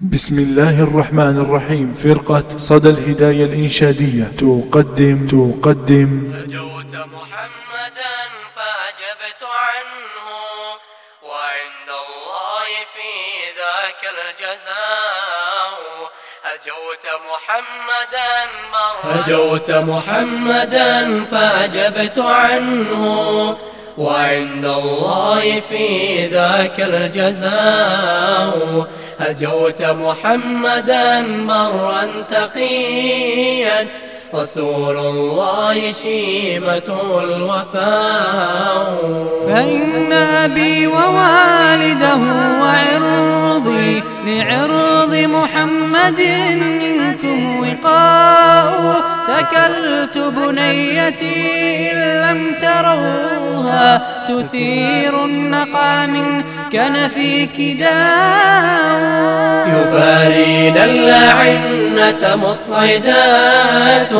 بسم الله الرحمن الرحيم فرقة صدى الهداية الإنشادية تقدم تقدم هجوت محمدا فأجبت عنه وعند الله في ذاك الجزاء. هجوت محمدا هجوت محمدا فأجبت عنه وعند الله في ذاك الجزاء. هجوت محمدا برا تقيا. رسول الله شيمته الوفاء. فإن أبي ووالده وعرضي لعرض محمد منكم وقاء. تكلت بنيتي إن لم تروها تثير النقع من كنفي داء يبارين اللعنة مصعدات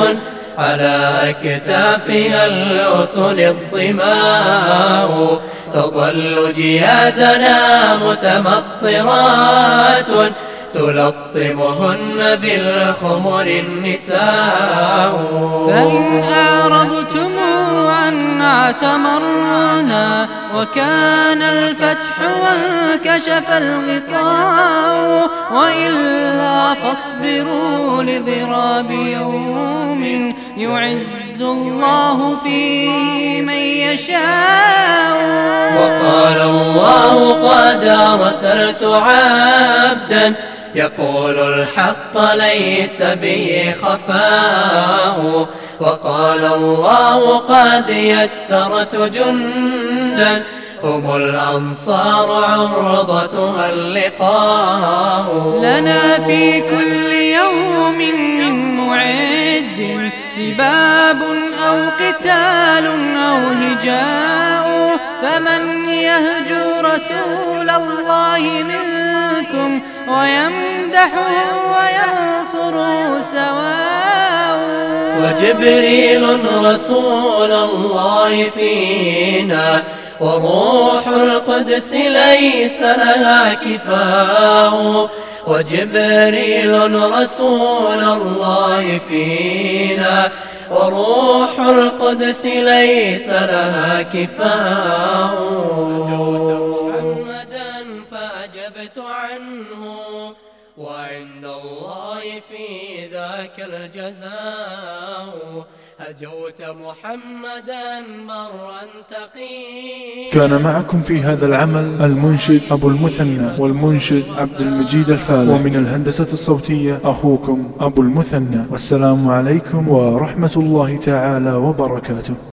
على أكتافها الأسل الضماء. تظل جيادنا متمطرات تلطمهن بالخمر النساء. فإن أعرضتم عن اعتمرنا وكان الفتح وانكشف الغطاء وإلا فاصبروا لضراب يوم يعز الله فيه من يشاء. وقال الله قد أرسلت عبدا يقول الحق ليس به خفاء. وقال الله قد يسرت جندا هم الأنصار عرضتها اللقاء. لنا في كل يوم من معد سباب أو قتال أو هجاء. فمن يهجو رسول الله منكم ويمدحه وينصره سواء. وجبريل رسول الله فينا. وروح القدس ليس لها كفاء. وجبريل رسول الله فينا. وروح القدس ليس لها كفاء. محمدا فأجبت عنه. وعند الله في ذاك الجزاء. هجوت محمدا برا تقيا. كان معكم في هذا العمل المنشد أبو المثنى والمنشد عبد المجيد الفالح. ومن الهندسة الصوتية أخوكم أبو المثنى. والسلام عليكم ورحمة الله تعالى وبركاته.